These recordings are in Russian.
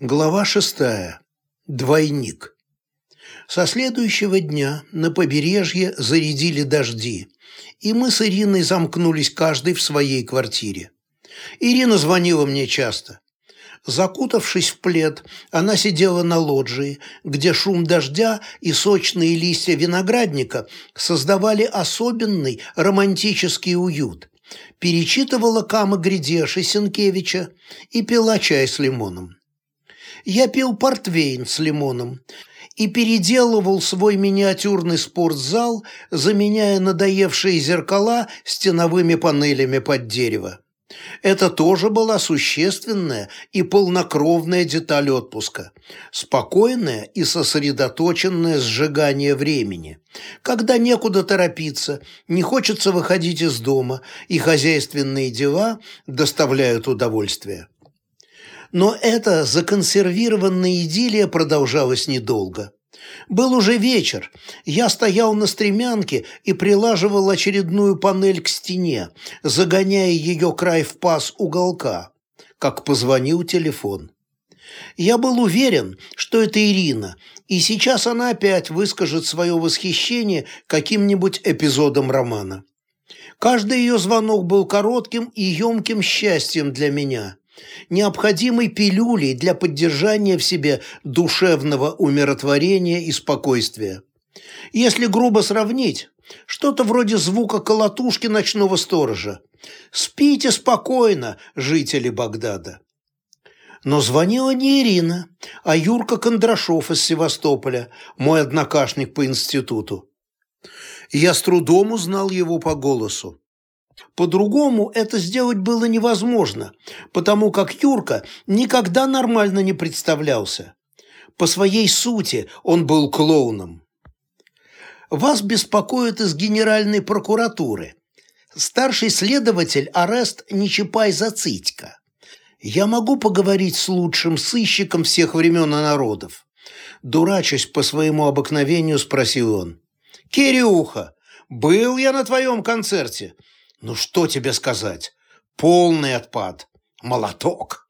Глава шестая. Двойник. Со следующего дня на побережье зарядили дожди, и мы с Ириной замкнулись каждый в своей квартире. Ирина звонила мне часто. Закутавшись в плед, она сидела на лоджии, где шум дождя и сочные листья виноградника создавали особенный романтический уют. Перечитывала Кама Гридеши Сенкевича и пила чай с лимоном я пил портвейн с лимоном и переделывал свой миниатюрный спортзал, заменяя надоевшие зеркала стеновыми панелями под дерево. Это тоже была существенная и полнокровная деталь отпуска. Спокойное и сосредоточенное сжигание времени. Когда некуда торопиться, не хочется выходить из дома, и хозяйственные дела доставляют удовольствие. Но эта законсервированная идиллия продолжалась недолго. Был уже вечер. Я стоял на стремянке и прилаживал очередную панель к стене, загоняя ее край в паз уголка, как позвонил телефон. Я был уверен, что это Ирина, и сейчас она опять выскажет свое восхищение каким-нибудь эпизодом романа. Каждый ее звонок был коротким и емким счастьем для меня необходимой пилюлей для поддержания в себе душевного умиротворения и спокойствия. Если грубо сравнить, что-то вроде звука колотушки ночного сторожа. «Спите спокойно, жители Багдада». Но звонила не Ирина, а Юрка Кондрашов из Севастополя, мой однокашник по институту. Я с трудом узнал его по голосу. По-другому это сделать было невозможно, потому как Юрка никогда нормально не представлялся. По своей сути он был клоуном. Вас беспокоит из Генеральной прокуратуры. Старший следователь арест Нечапай Зацитько. Я могу поговорить с лучшим сыщиком всех времен и народов. Дурачась по своему обыкновению, спросил он. «Кирюха, был я на твоем концерте. Ну что тебе сказать? Полный отпад. Молоток.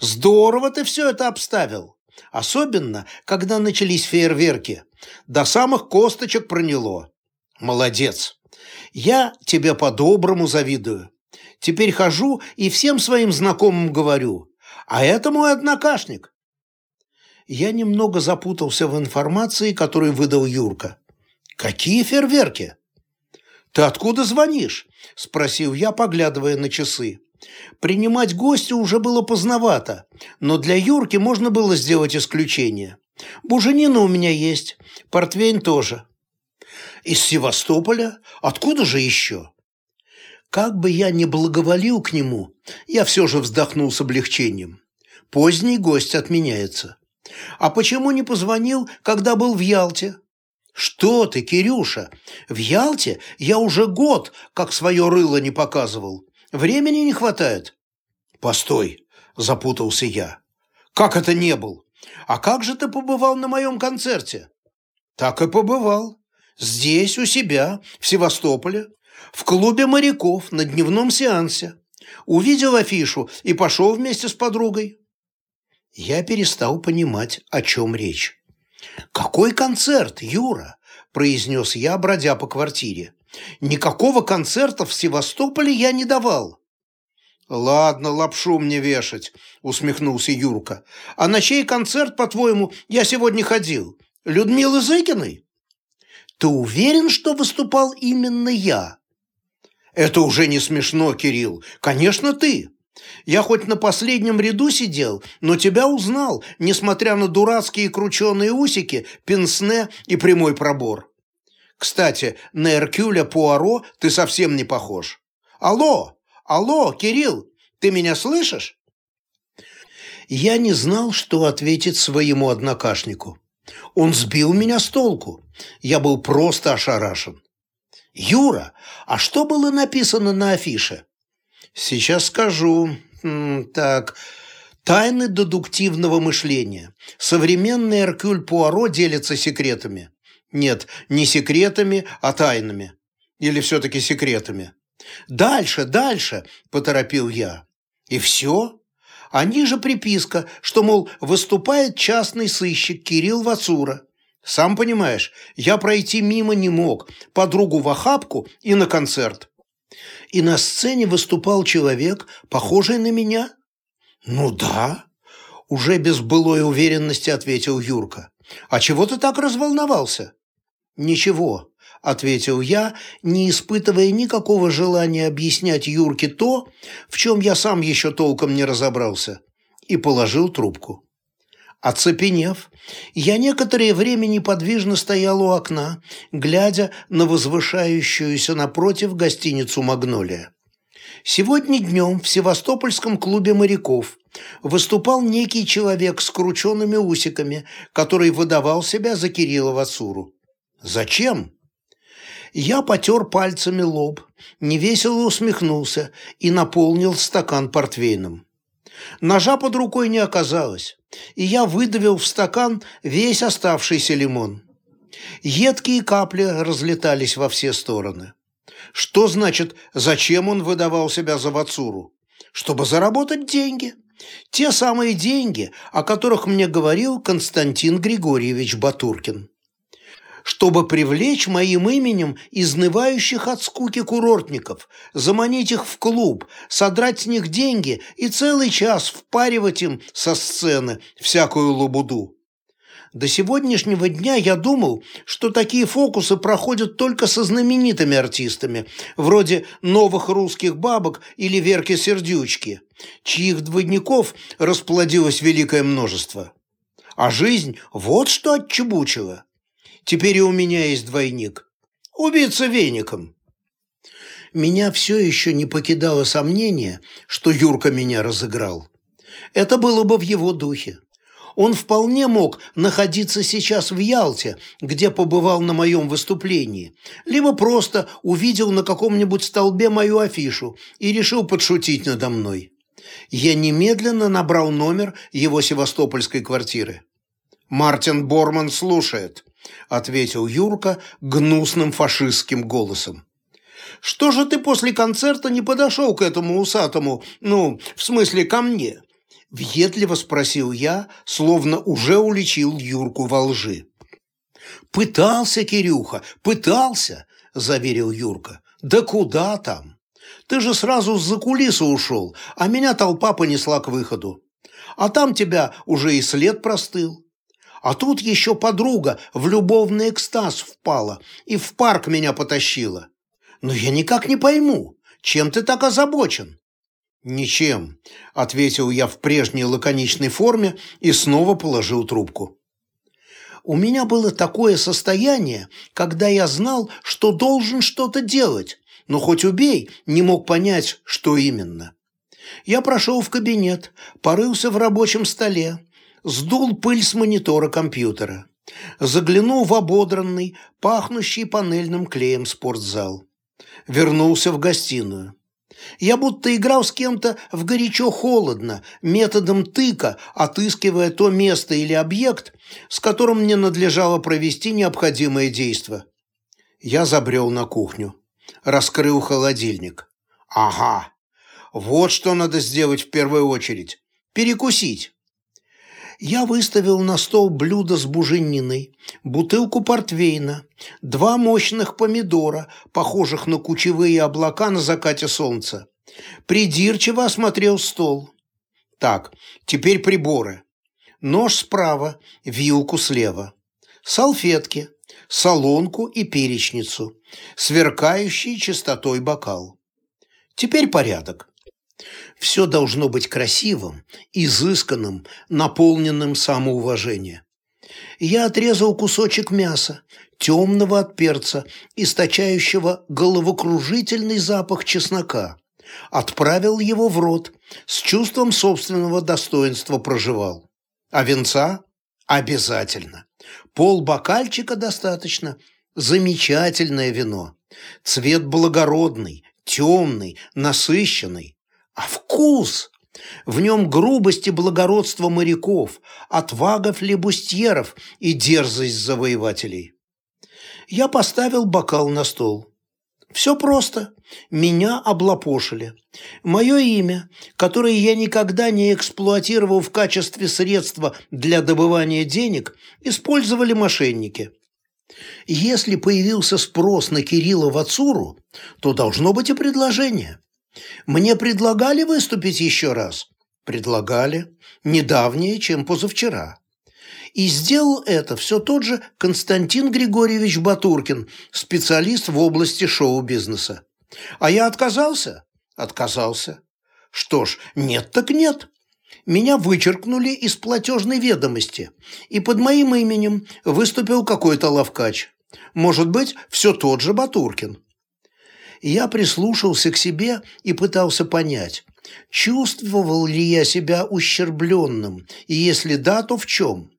Здорово ты все это обставил. Особенно, когда начались фейерверки. До самых косточек проняло. Молодец. Я тебе по-доброму завидую. Теперь хожу и всем своим знакомым говорю. А это мой однокашник. Я немного запутался в информации, которую выдал Юрка. Какие фейерверки? «Ты откуда звонишь?» – спросил я, поглядывая на часы. Принимать гостя уже было поздновато, но для Юрки можно было сделать исключение. Буженина у меня есть, портвейн тоже. Из Севастополя? Откуда же еще? Как бы я ни благоволил к нему, я все же вздохнул с облегчением. Поздний гость отменяется. А почему не позвонил, когда был в Ялте? «Что ты, Кирюша? В Ялте я уже год как свое рыло не показывал. Времени не хватает». «Постой», – запутался я. «Как это не был? А как же ты побывал на моем концерте?» «Так и побывал. Здесь, у себя, в Севастополе, в клубе моряков на дневном сеансе. Увидел афишу и пошел вместе с подругой». Я перестал понимать, о чем речь. «Какой концерт, Юра?» – произнес я, бродя по квартире. «Никакого концерта в Севастополе я не давал». «Ладно, лапшу мне вешать», – усмехнулся Юрка. «А на чей концерт, по-твоему, я сегодня ходил? Людмилы Зыкиной?» «Ты уверен, что выступал именно я?» «Это уже не смешно, Кирилл. Конечно, ты. Я хоть на последнем ряду сидел, но тебя узнал, несмотря на дурацкие крученые усики, пенсне и прямой пробор. Кстати, на Эркюля Пуаро ты совсем не похож. Алло, алло, Кирилл, ты меня слышишь? Я не знал, что ответить своему однокашнику. Он сбил меня с толку. Я был просто ошарашен. «Юра, а что было написано на афише?» Сейчас скажу. Так, тайны дедуктивного мышления. Современный Эркюль Пуаро делится секретами. Нет, не секретами, а тайнами. Или все-таки секретами. «Дальше, дальше!» – поторопил я. «И все? А ниже приписка, что, мол, выступает частный сыщик Кирилл Вацура. Сам понимаешь, я пройти мимо не мог, подругу в охапку и на концерт. И на сцене выступал человек, похожий на меня? Ну да, уже без былой уверенности ответил Юрка. А чего ты так разволновался? Ничего, ответил я, не испытывая никакого желания объяснять Юрке то, в чем я сам еще толком не разобрался, и положил трубку. Оцепенев, я некоторое время неподвижно стоял у окна, глядя на возвышающуюся напротив гостиницу «Магнолия». Сегодня днем в Севастопольском клубе моряков выступал некий человек с крученными усиками, который выдавал себя за Кирилла Вацуру. Зачем? Я потер пальцами лоб, невесело усмехнулся и наполнил стакан портвейном. Ножа под рукой не оказалось, и я выдавил в стакан весь оставшийся лимон. Едкие капли разлетались во все стороны. Что значит, зачем он выдавал себя за Вацуру? Чтобы заработать деньги. Те самые деньги, о которых мне говорил Константин Григорьевич Батуркин чтобы привлечь моим именем изнывающих от скуки курортников, заманить их в клуб, содрать с них деньги и целый час впаривать им со сцены всякую лабуду. До сегодняшнего дня я думал, что такие фокусы проходят только со знаменитыми артистами, вроде новых русских бабок или Верки Сердючки, чьих двойников расплодилось великое множество. А жизнь вот что отчебучила. Теперь и у меня есть двойник. Убийца веником. Меня все еще не покидало сомнение, что Юрка меня разыграл. Это было бы в его духе. Он вполне мог находиться сейчас в Ялте, где побывал на моем выступлении, либо просто увидел на каком-нибудь столбе мою афишу и решил подшутить надо мной. Я немедленно набрал номер его севастопольской квартиры. «Мартин Борман слушает», – ответил Юрка гнусным фашистским голосом. «Что же ты после концерта не подошел к этому усатому, ну, в смысле, ко мне?» – въедливо спросил я, словно уже уличил Юрку во лжи. «Пытался, Кирюха, пытался», – заверил Юрка. «Да куда там? Ты же сразу с-за кулисы ушел, а меня толпа понесла к выходу. А там тебя уже и след простыл. А тут еще подруга в любовный экстаз впала и в парк меня потащила. Но я никак не пойму, чем ты так озабочен?» «Ничем», – ответил я в прежней лаконичной форме и снова положил трубку. У меня было такое состояние, когда я знал, что должен что-то делать, но хоть убей, не мог понять, что именно. Я прошел в кабинет, порылся в рабочем столе, сдул пыль с монитора компьютера, заглянул в ободранный, пахнущий панельным клеем спортзал. Вернулся в гостиную. Я будто играл с кем-то в горячо-холодно, методом тыка, отыскивая то место или объект, с которым мне надлежало провести необходимое действо. Я забрел на кухню. Раскрыл холодильник. Ага, вот что надо сделать в первую очередь. Перекусить я выставил на стол блюдо с бужениной, бутылку портвейна, два мощных помидора, похожих на кучевые облака на закате солнца. Придирчиво осмотрел стол. Так, теперь приборы. Нож справа, вилку слева. Салфетки, солонку и перечницу, сверкающий чистотой бокал. Теперь порядок. Все должно быть красивым, изысканным, наполненным самоуважением. Я отрезал кусочек мяса, темного от перца, источающего головокружительный запах чеснока, отправил его в рот, с чувством собственного достоинства проживал. А венца? Обязательно. Пол бокальчика достаточно. Замечательное вино. Цвет благородный, темный, насыщенный. А вкус! В нем грубость и благородство моряков, отвага флебустьеров и дерзость завоевателей. Я поставил бокал на стол. Все просто. Меня облапошили. Мое имя, которое я никогда не эксплуатировал в качестве средства для добывания денег, использовали мошенники. Если появился спрос на Кирилла Вацуру, то должно быть и предложение. Мне предлагали выступить еще раз? Предлагали. Недавнее, чем позавчера. И сделал это все тот же Константин Григорьевич Батуркин, специалист в области шоу-бизнеса. А я отказался? Отказался. Что ж, нет так нет. Меня вычеркнули из платежной ведомости, и под моим именем выступил какой-то лавкач. Может быть, все тот же Батуркин. Я прислушался к себе и пытался понять, чувствовал ли я себя ущербленным, и если да, то в чем?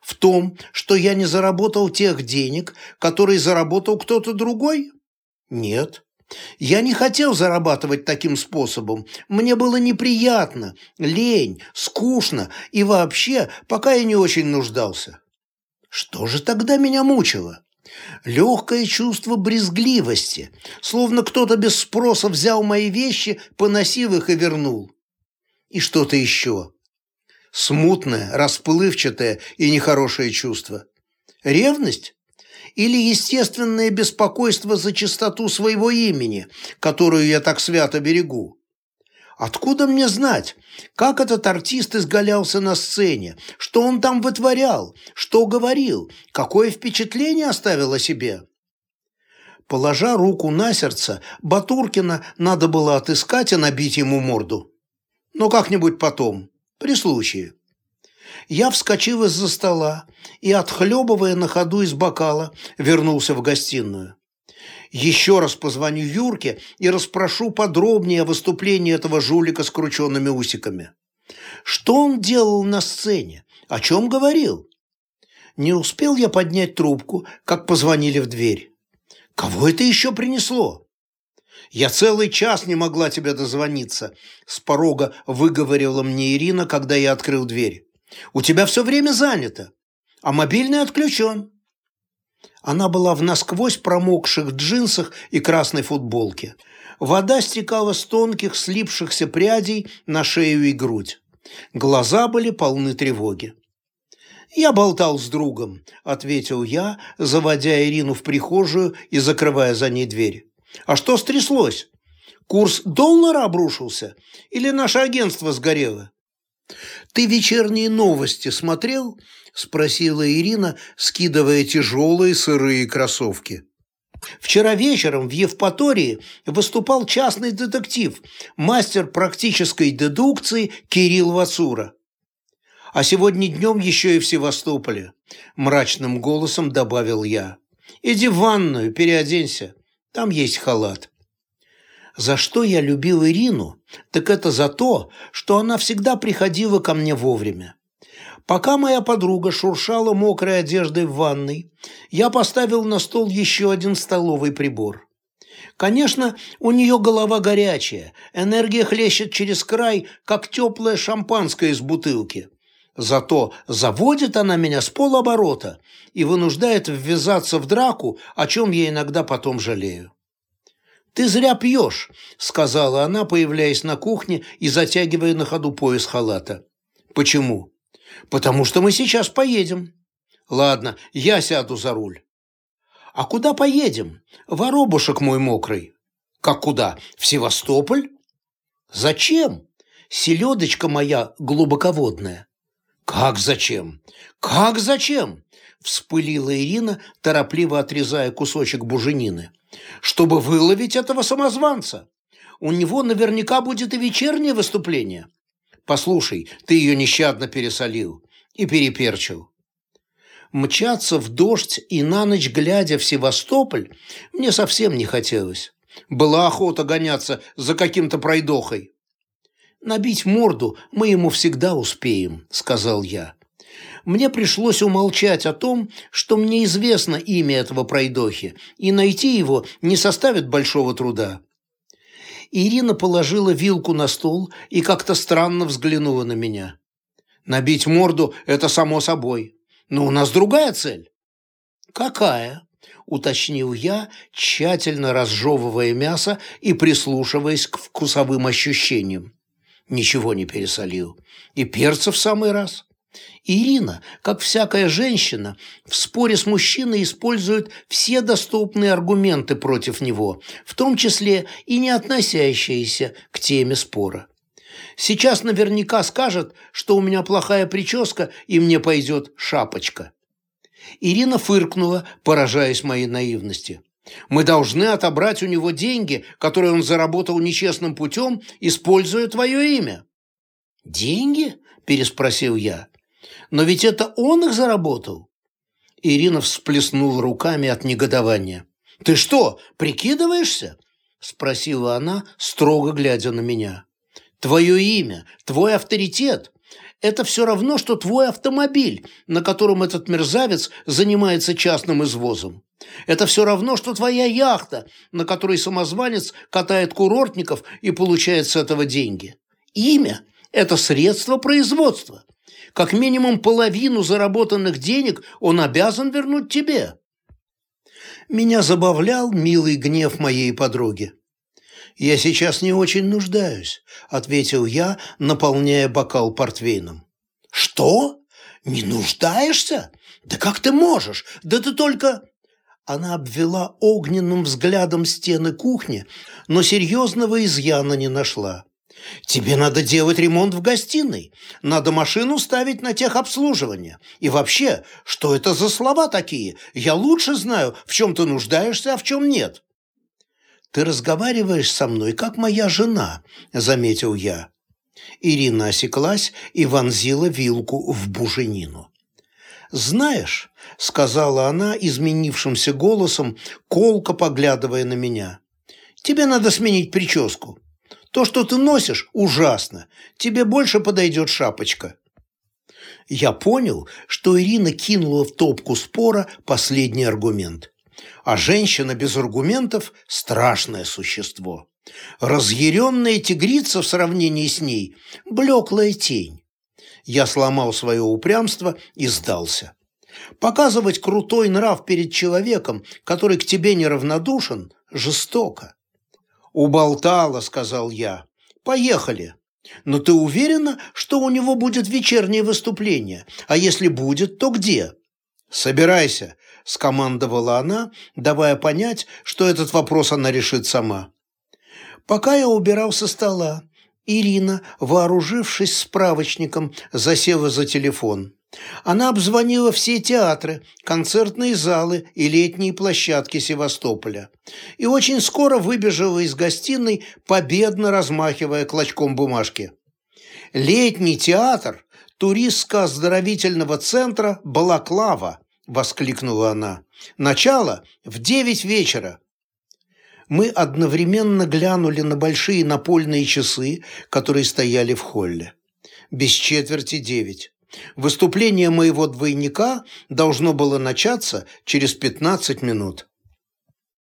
В том, что я не заработал тех денег, которые заработал кто-то другой? Нет. Я не хотел зарабатывать таким способом. Мне было неприятно, лень, скучно и вообще, пока я не очень нуждался. Что же тогда меня мучило? Легкое чувство брезгливости, словно кто-то без спроса взял мои вещи, поносил их и вернул. И что-то еще. Смутное, расплывчатое и нехорошее чувство. Ревность? Или естественное беспокойство за чистоту своего имени, которую я так свято берегу? Откуда мне знать, как этот артист изгалялся на сцене, что он там вытворял, что говорил, какое впечатление оставил о себе? Положа руку на сердце, Батуркина надо было отыскать и набить ему морду. Но как-нибудь потом, при случае. Я вскочил из-за стола и, отхлебывая на ходу из бокала, вернулся в гостиную. Еще раз позвоню Юрке и расспрошу подробнее о выступлении этого жулика с крученными усиками. Что он делал на сцене? О чем говорил? Не успел я поднять трубку, как позвонили в дверь. Кого это еще принесло? Я целый час не могла тебе дозвониться, с порога выговорила мне Ирина, когда я открыл дверь. У тебя все время занято, а мобильный отключен. Она была в насквозь промокших джинсах и красной футболке. Вода стекала с тонких слипшихся прядей на шею и грудь. Глаза были полны тревоги. «Я болтал с другом», – ответил я, заводя Ирину в прихожую и закрывая за ней дверь. «А что стряслось? Курс доллара обрушился? Или наше агентство сгорело?» «Ты вечерние новости смотрел?» – спросила Ирина, скидывая тяжелые сырые кроссовки. Вчера вечером в Евпатории выступал частный детектив, мастер практической дедукции Кирилл Вацура. А сегодня днем еще и в Севастополе, мрачным голосом добавил я. Иди в ванную, переоденься, там есть халат. За что я любил Ирину, так это за то, что она всегда приходила ко мне вовремя. Пока моя подруга шуршала мокрой одеждой в ванной, я поставил на стол еще один столовый прибор. Конечно, у нее голова горячая, энергия хлещет через край, как теплое шампанское из бутылки. Зато заводит она меня с полоборота и вынуждает ввязаться в драку, о чем я иногда потом жалею. «Ты зря пьешь», — сказала она, появляясь на кухне и затягивая на ходу пояс халата. «Почему?» «Потому что мы сейчас поедем». «Ладно, я сяду за руль». «А куда поедем? Воробушек мой мокрый». «Как куда? В Севастополь?» «Зачем? Селедочка моя глубоководная». «Как зачем? Как зачем?» – вспылила Ирина, торопливо отрезая кусочек буженины чтобы выловить этого самозванца. У него наверняка будет и вечернее выступление. Послушай, ты ее нещадно пересолил и переперчил. Мчаться в дождь и на ночь глядя в Севастополь мне совсем не хотелось. Была охота гоняться за каким-то пройдохой. «Набить морду мы ему всегда успеем», — сказал я мне пришлось умолчать о том, что мне известно имя этого пройдохи, и найти его не составит большого труда. Ирина положила вилку на стол и как-то странно взглянула на меня. «Набить морду – это само собой. Но у нас другая цель». «Какая?» – уточнил я, тщательно разжевывая мясо и прислушиваясь к вкусовым ощущениям. Ничего не пересолил. И перца в самый раз. Ирина, как всякая женщина, в споре с мужчиной использует все доступные аргументы против него, в том числе и не относящиеся к теме спора. Сейчас наверняка скажет, что у меня плохая прическа и мне пойдет шапочка. Ирина фыркнула, поражаясь моей наивности. «Мы должны отобрать у него деньги, которые он заработал нечестным путем, используя твое имя». «Деньги?» – переспросил я. «Но ведь это он их заработал». Ирина всплеснула руками от негодования. «Ты что, прикидываешься?» – спросила она, строго глядя на меня. «Твое имя, твой авторитет это все равно, что твой автомобиль, на котором этот мерзавец занимается частным извозом. Это все равно, что твоя яхта, на которой самозванец катает курортников и получает с этого деньги. Имя – это средство производства. Как минимум половину заработанных денег он обязан вернуть тебе. Меня забавлял милый гнев моей подруги. «Я сейчас не очень нуждаюсь», – ответил я, наполняя бокал портвейном. «Что? Не нуждаешься? Да как ты можешь? Да ты только...» Она обвела огненным взглядом стены кухни, но серьезного изъяна не нашла. «Тебе надо делать ремонт в гостиной, надо машину ставить на техобслуживание. И вообще, что это за слова такие? Я лучше знаю, в чем ты нуждаешься, а в чем нет». «Ты разговариваешь со мной, как моя жена», – заметил я. Ирина осеклась и вонзила вилку в буженину. «Знаешь», – сказала она изменившимся голосом, колко поглядывая на меня, – «тебе надо сменить прическу. То, что ты носишь, ужасно. Тебе больше подойдет шапочка». Я понял, что Ирина кинула в топку спора последний аргумент а женщина без аргументов – страшное существо. Разъяренная тигрица в сравнении с ней – блеклая тень. Я сломал свое упрямство и сдался. Показывать крутой нрав перед человеком, который к тебе неравнодушен, жестоко. «Уболтала», – сказал я. «Поехали». «Но ты уверена, что у него будет вечернее выступление? А если будет, то где?» «Собирайся», – скомандовала она, давая понять, что этот вопрос она решит сама. Пока я убирал со стола, Ирина, вооружившись справочником, засела за телефон. Она обзвонила все театры, концертные залы и летние площадки Севастополя. И очень скоро выбежала из гостиной, победно размахивая клочком бумажки. Летний театр туристско-оздоровительного центра «Балаклава», – воскликнула она. «Начало в девять вечера». Мы одновременно глянули на большие напольные часы, которые стояли в холле. Без четверти девять. Выступление моего двойника должно было начаться через пятнадцать минут.